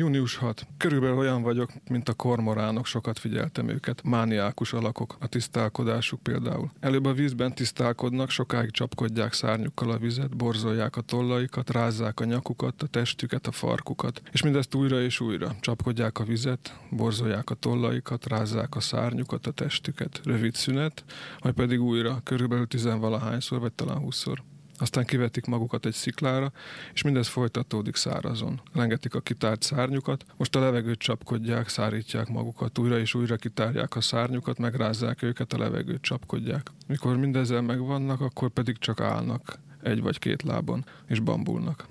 Június 6. Körülbelül olyan vagyok, mint a kormoránok, sokat figyeltem őket. Mániákus alakok, a tisztálkodásuk például. Előbb a vízben tisztálkodnak, sokáig csapkodják szárnyukkal a vizet, borzolják a tollaikat, rázzák a nyakukat, a testüket, a farkukat. És mindezt újra és újra. Csapkodják a vizet, borzolják a tollaikat, rázzák a szárnyukat, a testüket. Rövid szünet, majd pedig újra, körülbelül tizenvalahányszor, vagy talán húszszor. Aztán kivetik magukat egy sziklára, és mindez folytatódik szárazon. Lengetik a kitárt szárnyukat, most a levegőt csapkodják, szárítják magukat, újra és újra kitárják a szárnyukat, megrázzák őket, a levegőt csapkodják. Mikor mindezzel megvannak, akkor pedig csak állnak, egy vagy két lábon, és bambulnak.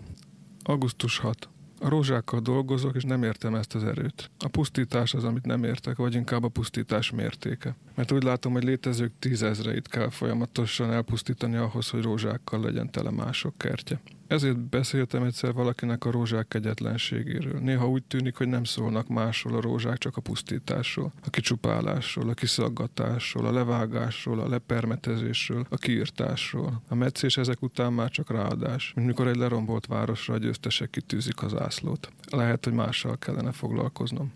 Augusztus 6. A rózsákkal dolgozok, és nem értem ezt az erőt. A pusztítás az, amit nem értek, vagy inkább a pusztítás mértéke. Mert úgy látom, hogy létezők tízezreit kell folyamatosan elpusztítani ahhoz, hogy rózsákkal legyen tele mások kertje. Ezért beszéltem egyszer valakinek a rózsák kegyetlenségéről. Néha úgy tűnik, hogy nem szólnak másról a rózsák, csak a pusztításról, a kicsupálásról, a kiszaggatásról, a levágásról, a lepermetezésről, a kiirtásról. A meccés ezek után már csak ráadás, mint mikor egy lerombolt városra a győztesek kitűzik az ászlót. Lehet, hogy mással kellene foglalkoznom.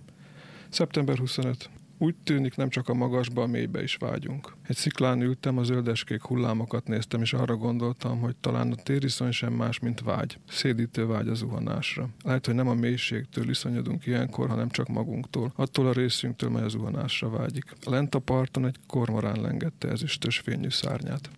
Szeptember 25. Úgy tűnik, nem csak a magasba, a mélybe is vágyunk. Egy sziklán ültem, a zöldeskék hullámokat néztem, és arra gondoltam, hogy talán a tériszony sem más, mint vágy. Szédítő vágy a zuhanásra. Lehet, hogy nem a mélységtől iszonyodunk ilyenkor, hanem csak magunktól. Attól a részünktől, mely a zuhanásra vágyik. Lent a parton egy kormorán lengette ezüstös fényű szárnyát.